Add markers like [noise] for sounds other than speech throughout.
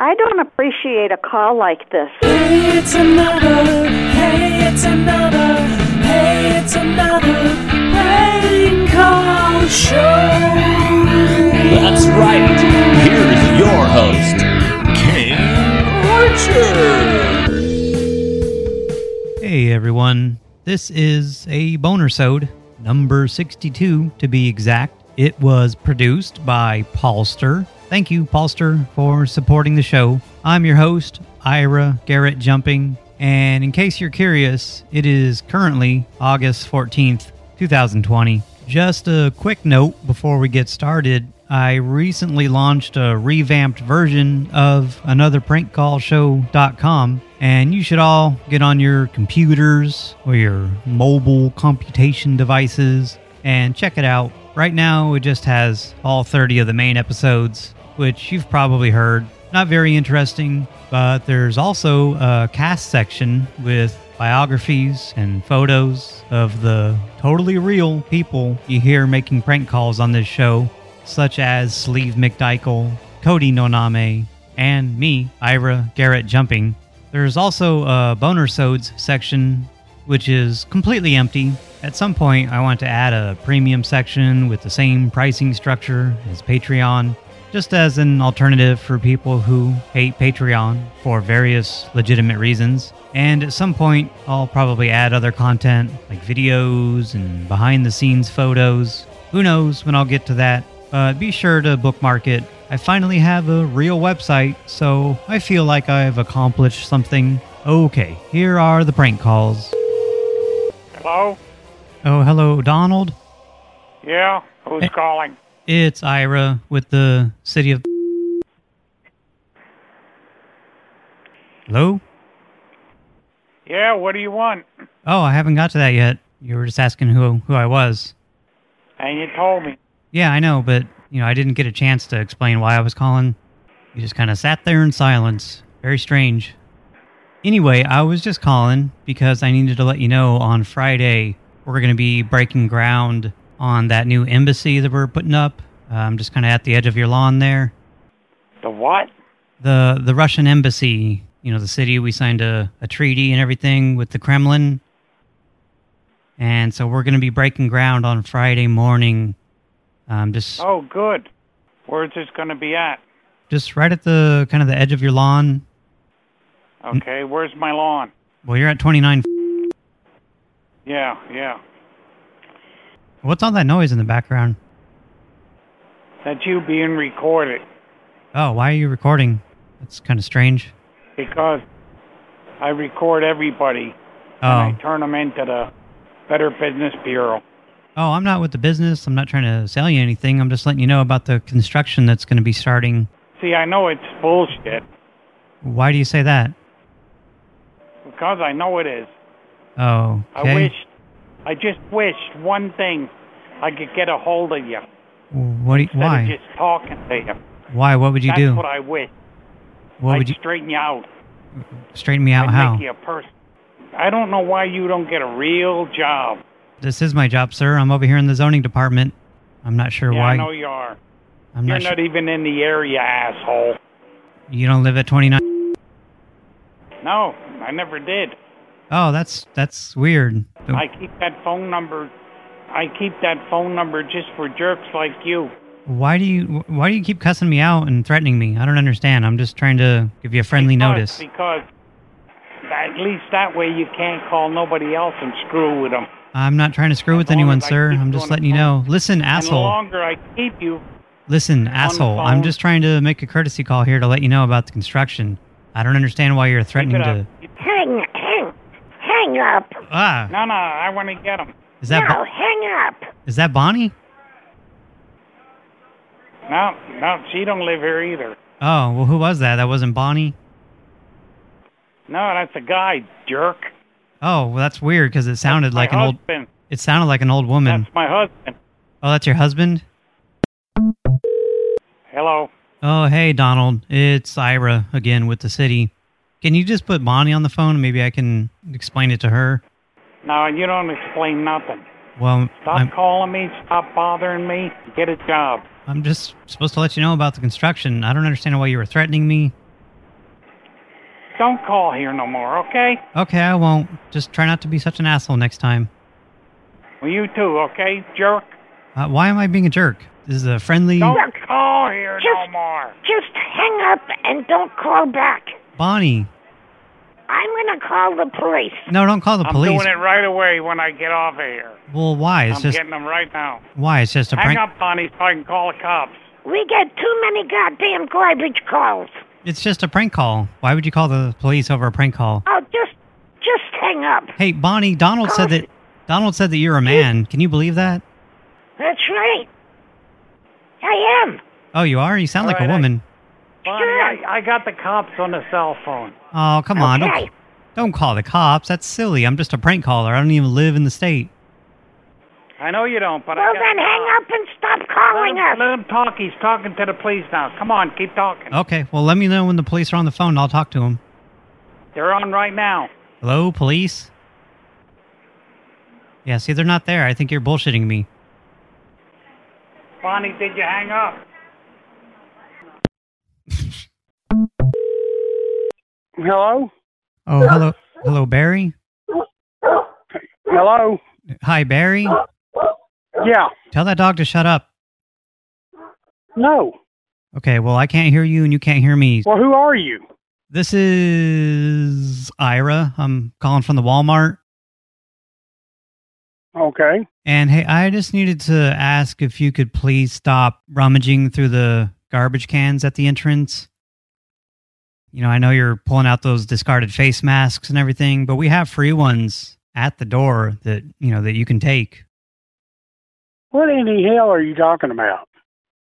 I don't appreciate a call like this. Hey, it's another. Hey, it's another. Hey, it's another prank call show. That's right. Here's your host, King Richard. Hey everyone, this is a boner sode, number 62 to be exact. It was produced by Paulster. Thank you, Paulster, for supporting the show. I'm your host, Ira Garrett Jumping, and in case you're curious, it is currently August 14th, 2020. Just a quick note before we get started. I recently launched a revamped version of another anotherprankcallshow.com and you should all get on your computers or your mobile computation devices and check it out. Right now, it just has all 30 of the main episodes, which you've probably heard. Not very interesting, but there's also a cast section with biographies and photos of the totally real people you hear making prank calls on this show, such as Sleeve McDykel, Cody Noname, and me, Ira Garrett Jumping. There's also a Boner Sods section, which is completely empty. At some point, I want to add a premium section with the same pricing structure as Patreon, just as an alternative for people who hate Patreon for various legitimate reasons. And at some point, I'll probably add other content like videos and behind the scenes photos. Who knows when I'll get to that, but be sure to bookmark it. I finally have a real website, so I feel like I've accomplished something. Okay, here are the prank calls. Hello? Oh, hello, Donald. Yeah? Who's Hey. calling? It's Ira with the city of. Hello? Yeah, what do you want? Oh, I haven't got to that yet. You were just asking who who I was. And you told me. Yeah, I know, but you know, I didn't get a chance to explain why I was calling. You just kind of sat there in silence. Very strange. Anyway, I was just calling because I needed to let you know on Friday we're going to be breaking ground on that new embassy that we're putting up. Um, just kind of at the edge of your lawn there. The what? the the Russian embassy, you know, the city we signed a, a treaty and everything with the Kremlin. And so we're going to be breaking ground on Friday morning. Um, just Oh, good. Where's this going to be at? just right at the kind of the edge of your lawn. Okay, where's my lawn? Well, you're at 29. Yeah, yeah. What's all that noise in the background? That's you being recorded Oh, why are you recording? That's kind of strange. because I record everybody Oh, and I oh. turn them into the Better Business Bureau. oh, I'm not with the business. I'm not trying to sell you anything. I'm just letting you know about the construction that's going to be starting. See, I know it's bullshit Why do you say that? because I know it is. Oh, I okay. I just wished one thing I could get a hold of you What? You, why? just talking to you. Why? What would you That's do? That's what I wish. what I'd would you straighten you out. straighten me out? I'd How? make you a person. I don't know why you don't get a real job. This is my job, sir. I'm over here in the zoning department. I'm not sure Yeah, why. I know you are. I'm You're not. not even in the area, asshole. You don't live at 29. No, I never did. Oh, that's that's weird. I keep that phone number. I keep that phone number just for jerks like you. Why do you why do you keep cussing me out and threatening me? I don't understand. I'm just trying to give you a friendly Because- notice. Because at least that way you can't call nobody else and screw with them. I'm not trying to screw with As long anyone, sir. I'm just letting you know. Listen, And the asshole. longer I keep you... Listen, asshole, I'm just trying to make a courtesy call here to let you know about the construction. I don't understand why you're threatening to. Up. Hang. Ah, No, no, I want to get him. is that no, hang up. is that Bonnie? No, no, she don't live here either. Oh, well, who was that? That wasn't Bonnie. No, that's a guy, jerk. Oh, well, that's weird because it sounded That's like an old. husband. It sounded like an old woman. That's my husband. Oh, that's your husband? Hello. Oh, hey, Donald. It's Ira again with the city. Can you just put Bonnie on the phone? Maybe I can explain it to her. No, you don't explain nothing. Well, Stop I'm, calling me. Stop bothering me. Get a job. I'm just supposed to let you know about the construction. I don't understand why you were threatening me. don't call here no more, okay? Okay, I won't. Just try not to be such an asshole next time. Well, you too, okay, jerk? Uh, why am I being a jerk? This is a friendly... Don't call here no more. Just hang up and don't call back. Bonnie. I'm going to call the police. No, don't call the police. I'm police. doing it right away when I get off of here. Well, why? It's I'm just... getting them right now. Why? It's just a Hang prank... up, Bonnie, so I can call the cops. We get too many goddamn garbage calls. It's just a prank call. Why would you call the police over a prank call? Oh, just, just hang up. Hey, Bonnie, Donald said that... Donald said that you're a man. Can you believe that? That's right. I am. Oh, you are? You sound like a All right, I- woman. Bonnie, I, I got the cops on the cell phone. Oh, come on. Okay. Don't, don't call the cops. That's silly. I'm just a prank caller. I don't even live in the state. I know you don't, but I Well, then the hang up and stop Let calling him, us. let him talk. He's talking to the police now. Come on, keep talking. Okay, well, let me know when the police are on the phone. and I'll talk to them. They're on right now. Hello, police? Yeah, see, they're not there. I think you're bullshitting me. Bonnie, did you hang up? Hello? Oh, hello. Hello, Barry? Hello? Hi, Barry? Yeah. Tell that dog to shut up. No. Okay, well, I can't hear you and you can't hear me. Well, who are you? This is Ira. I'm calling from the Walmart. Okay. And hey, I just needed to ask if you could please stop rummaging through the garbage cans at the entrance. You know, I know you're pulling out those discarded face masks and everything, but we have free ones at the door that, you know, that you can take. What in the hell are you talking about?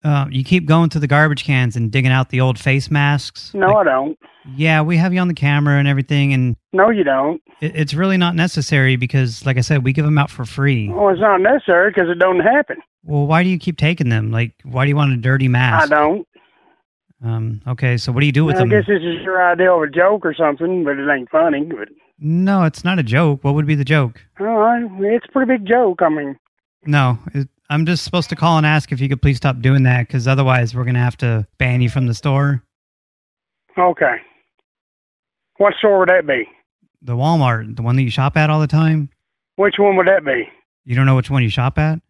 Uh, you keep going to the garbage cans and digging out the old face masks. No, Like, I don't. yeah, we have you on the camera and everything, and No, you don't. it, it's really not necessary because, like I said, we give them out for free. Well, it's not necessary because it don't happen. Well, why do you keep taking them? Like, why do you want a dirty mask? I don't. Um, okay, so what do you do with I them? guess this is your idea of a joke or something, but it ain't funny. But No, it's not a joke. What would be the joke? oh, it's a pretty big joke. I mean, No, it, I'm just supposed to call and ask if you could please stop doing that because otherwise we're going to have to ban you from the store. okay. What store would that be? The Walmart, the one that you shop at all the time. Which one would that be? You don't know which one you shop at?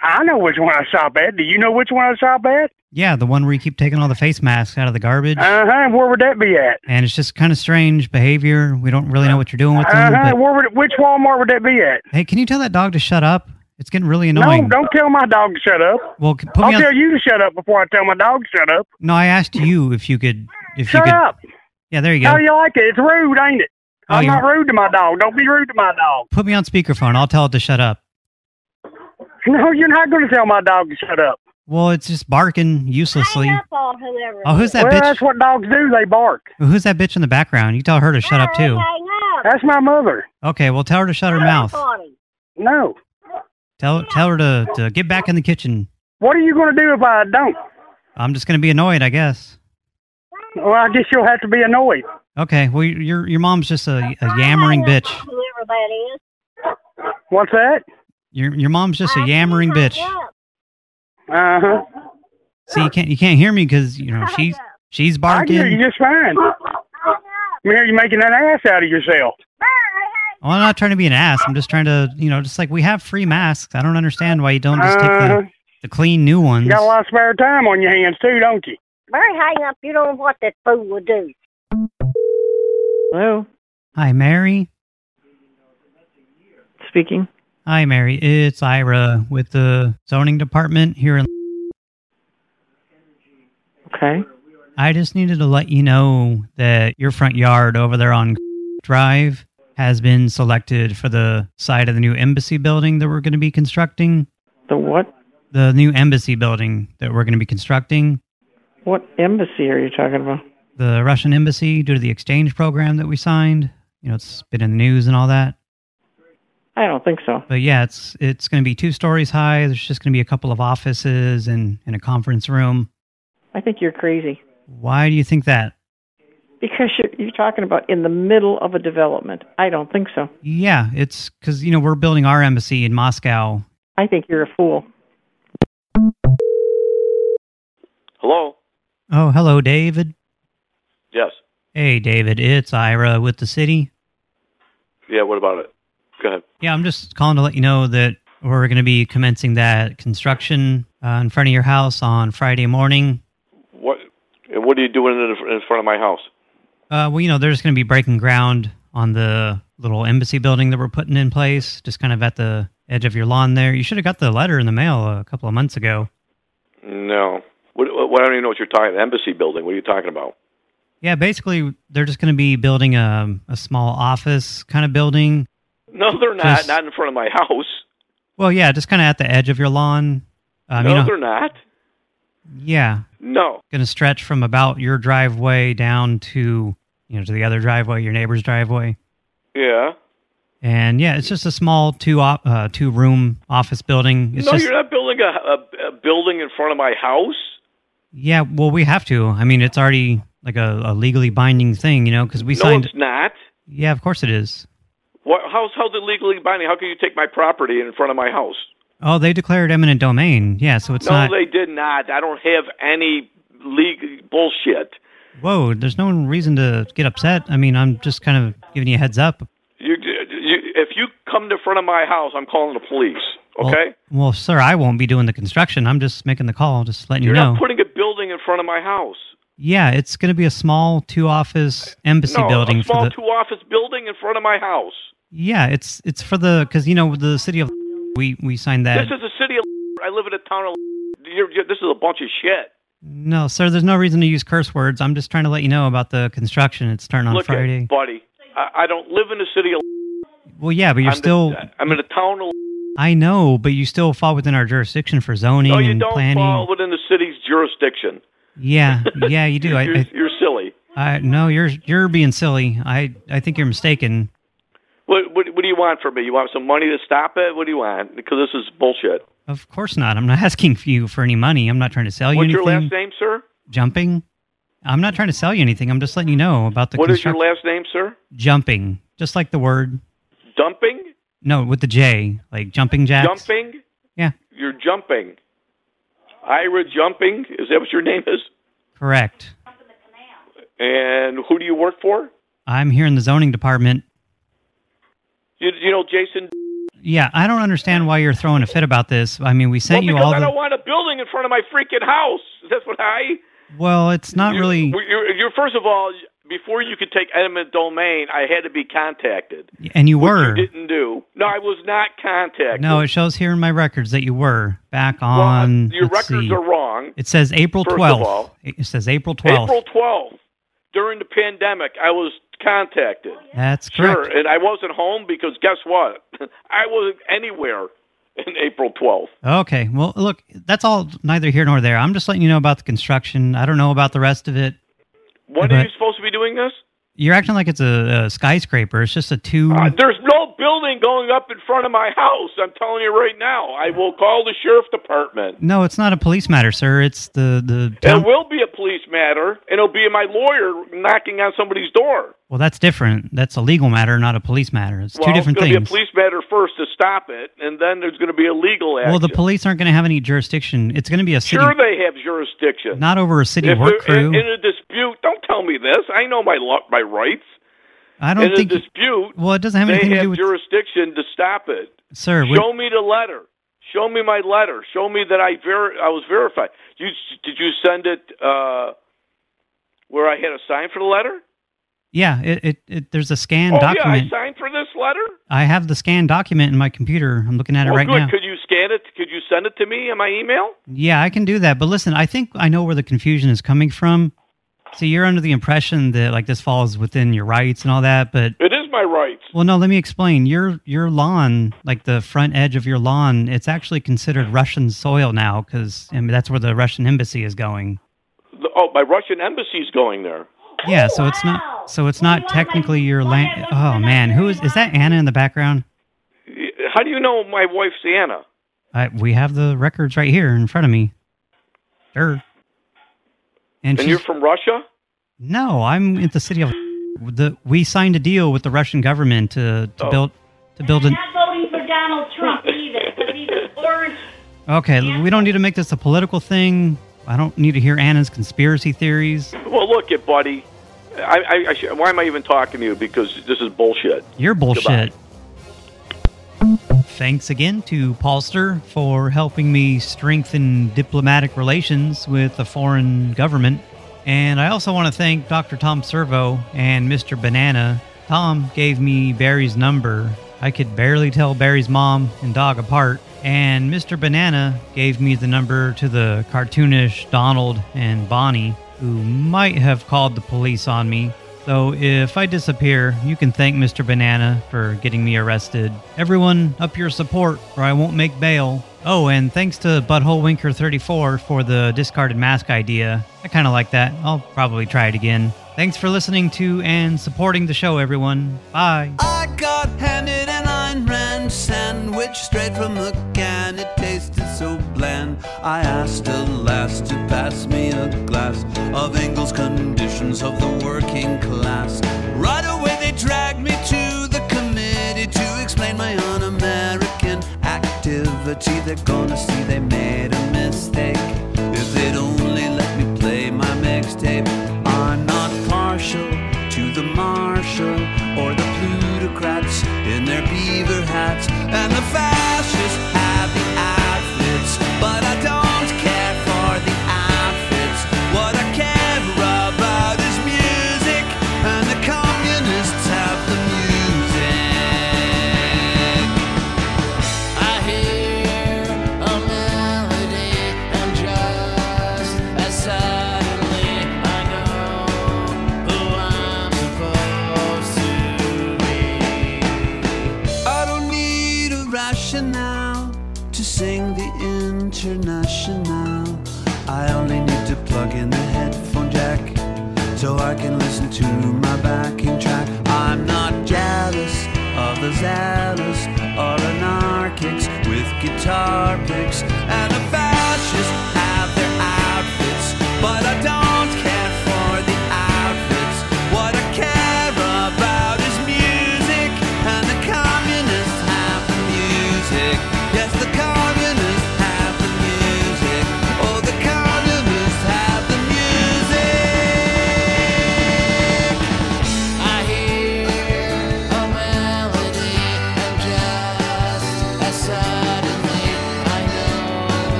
I know which one I shop at. Do you know which one I shop at? Yeah, the one where you keep taking all the face masks out of the garbage. Uh huh. Where would that be at? and it's just kind of strange behavior. We don't really know what you're doing with them. Uh-huh, Where would which Walmart would that be at? hey, can you tell that dog to shut up? It's getting really annoying. No, don't tell my dog to shut up. Well, put I'll me on. tell you to shut up before I tell my dog to shut up. No, I asked you if you could. If you Shut could. up. Yeah, there you go. How you like it? It's rude, ain't it? Oh, I'm you- not rude to my dog. Don't be rude to my dog. Put me on speakerphone. I'll tell it to shut up. [laughs] No, you're not going to tell my dog to shut up. Well, it's just barking uselessly. Hang up on whoever. Oh, who's that well, bitch? that's what dogs do. They bark. Who's that bitch in the background? You tell her to shut up too. Hang up. That's my mother. Okay, well tell her to shut her mouth. No. Tell tell her to, to get back in the kitchen. What are you going to do if I don't? I'm just gonna be annoyed, I guess. Well, I guess you'll have to be annoyed. Okay, well your your mom's just a, a yammering bitch. Whoever that is. What's that? Your your mom's just a yammering bitch. Uh huh. See, you can't you can't hear me because you know she's [laughs] she's I hear you barking. just fine. I hear you making an ass out of yourself. Well, I'm not trying to be an ass. I'm just trying to you know just like we have free masks. I don't understand why you don't just take Uh-huh. the the clean new ones. You got a lot of spare time on your hands too, don't you? Barry, hang up. You don't know what that fool would do. Hello, Hi, Mary. speaking. Hi, Mary. It's Ira with the zoning department here in. Okay. I just needed to let you know that your front yard over there on Drive has been selected for the site of the new embassy building that we're going to be constructing. The what? The new embassy building that we're going to be constructing. What embassy are you talking about? The Russian embassy, due to the exchange program that we signed. You know, it's been in the news and all that. I don't think so. But yeah, it's it's going to be two stories high. There's just going to be a couple of offices and, and a conference room. I think you're crazy Why do you think that? because you're you're talking about in the middle of a development. I don't think so. Yeah, it's because, you know, we're building our embassy in Moscow. I think you're a fool. Hello? Oh, hello, David. Yes. Hey, David, it's Ira with the city. Yeah, what about it? Go ahead. Yeah, I'm just calling to let you know that we're going to be commencing that construction uh, in front of your house on Friday morning. What and what are you doing in, in front of my house? Uh, well, you know, they're just going to be breaking ground on the little embassy building that we're putting in place, just kind of at the edge of your lawn there. You should have got the letter in the mail a couple of months ago. No. What, what, I don't even know what you're talking Embassy building. What are you talking about? Yeah, basically, they're just going to be building a, a small office kind of building. No, they're not. Just- Not in front of my house. Well, yeah, just kind of at the edge of your lawn. Um, no, you know, they're not. yeah, No. going to stretch from about your driveway down to, you know, to the other driveway, your neighbor's driveway. Yeah. And yeah, it's just a small two op, uh, two room office building. It's no, just you're not building a, a, a building in front of my house. yeah. Well, we have to. I mean, it's already like a, a legally binding thing, you know, because we no, signed. it's not. Yeah, of course it is. What, how's, how's it legally binding? How can you take my property in front of my house? Oh, they declared eminent domain. Yeah, so it's no, not. they did not. I don't have any legal bullshit. Whoa, there's no reason to get upset. I mean, I'm just kind of giving you a heads up. You, you, if you come to front of my house, I'm calling the police. Okay? Well, sir, I won't be doing the construction. I'm just making the call, just letting You're you know. not putting a building in front of my house. yeah, it's going to be a small two-office embassy no, building a small two-office building in front of my house. Yeah, it's it's for the because you know the city of we we signed that. This is a city of. I live in a town of. You're, you're, this is a bunch of shit. No, sir, there's no reason to use curse words. I'm just trying to let you know about the construction. It's starting on Look, Friday. Buddy, I, I don't live in the city of. well, yeah, but you're I'm still. The, I'm in a town of. I know, but you still fall within our jurisdiction for zoning No, you and don't planning. fall within the city's jurisdiction. Yeah, [laughs] yeah, you do. You're, I, you're silly. I, no, you're you're being silly. I I think you're mistaken. What, what, do you want from me? You want some money to stop it? What do you want? Because this is bullshit. Of course not. I'm not asking for you for any money. I'm not trying to sell you What's your anything. last name, sir? Jumping. I'm not trying to sell you anything. I'm just letting you know about the What is your last name, sir? jumping. Just like the word. Dumping? No, with the J, like jumping jacks. Jumping? Yeah, You're jumping. Ira Jumping? Is that what your name is? correct. And who do you work for? I'm here in the zoning department. You, you know Jason? Yeah, I don't understand why you're throwing a fit about this. I mean, we sent well, you because all I the. don't want a building in front of my freaking house. [laughs] That's what I... Well, it's not you- really. You're, you're, first of all, before you could take eminent domain, I had to be contacted. And you were. You didn't do. No, I was not contacted. No, it shows here in my records that you were back Well, on. your records see. are wrong. It says April First of 12th. all. it says April 12th. April 12th, during the pandemic, I was contacted. That's correct. Sure, and I wasn't home because guess what? [laughs] I wasn't anywhere in April 12th. Okay. Well, look, that's all neither here nor there. I'm just letting you know about the construction. I don't know about the rest of it. When are you supposed to be doing this? You're acting like it's a, a skyscraper. It's just a two. Uh, there's no building going up in front of my house. I'm telling you right now. I will call the sheriff department. no, it's not a police matter, sir. It's the the. It will be a police matter, and it'll be my lawyer knocking on somebody's door. Well, that's different. That's a legal matter, not a police matter. It's well, two different it's going to be things. a police matter first to stop it, and then there's going to be a legal action. well, the police aren't going to have any jurisdiction. It's going to be a city, Sure, they have jurisdiction. not over a city if work crew. in, in a dispute, don't tell me this. I know my my rights. I don't in think. a dispute, well, it doesn't have anything to do with. jurisdiction to stop it. Sir, Show me the letter. Show me my letter. Show me that I ver- I was verified. You did you send it uh, where I had a sign for the letter? yeah, it, it, it there's a scanned oh document. yeah, I signed for this letter. I have the scanned document in my computer. I'm looking at it oh, right good. now. Could you scan it? Could you send it to me in my email? Yeah, I can do that. But listen, I think I know where the confusion is coming from. So you're under the impression that like this falls within your rights and all that, but It is my rights. well, no. Let me explain. Your your lawn, like the front edge of your lawn, it's actually considered Russian soil now because I mean, that's where the Russian embassy is going. The- oh, my Russian embassy is going there. Yeah, so it's not so it's not technically your land. Oh man, who is is that? Anna in the background? How do you know my wife's Anna? I, we have the records right here in front of me. Sure. And, And you're from Russia? No, I'm in the city of the. We signed a deal with the Russian government to to Oh. build to build an. not voting for Donald Trump either, because he's orange. Okay, we don't need to make this a political thing. I don't need to hear Anna's conspiracy theories. Well, look, it, buddy. I, I, I why am I even talking to you? Because this is bullshit. You're bullshit. Goodbye. Thanks again to Paulster for helping me strengthen diplomatic relations with the foreign government. And I also want to thank Dr. Tom Servo and Mr. Banana. Tom gave me Barry's number. I could barely tell Barry's mom and dog apart. And Mr. Banana gave me the number to the cartoonish Donald and Bonnie, who might have called the police on me. So if I disappear, you can thank Mr. Banana for getting me arrested. Everyone, up your support, or I won't make bail. Oh, and thanks to Butthole Winker 34 for the discarded mask idea. I kind of like that. I'll probably try it again. Thanks for listening to and supporting the show, everyone. Bye. Sandwich straight from the can. It tasted so bland. I asked a lass to pass me a glass of Engels' conditions of the working class. Right away they dragged me to the committee to explain my un-American activity. They're gonna see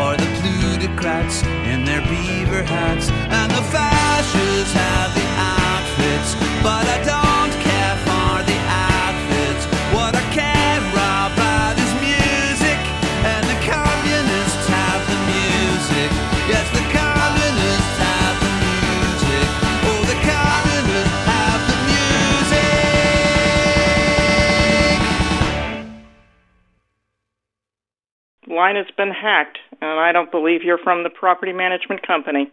or the plutocrats in their beaver hats, and the fascists have the outfits, but I don't Line has been hacked, and I don't believe you're from the property management company.